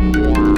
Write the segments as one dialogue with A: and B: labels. A: Yeah.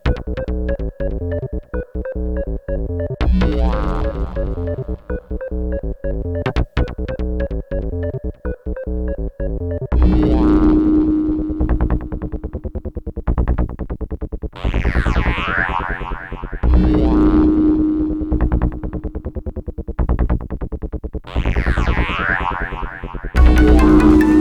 B: Yeah.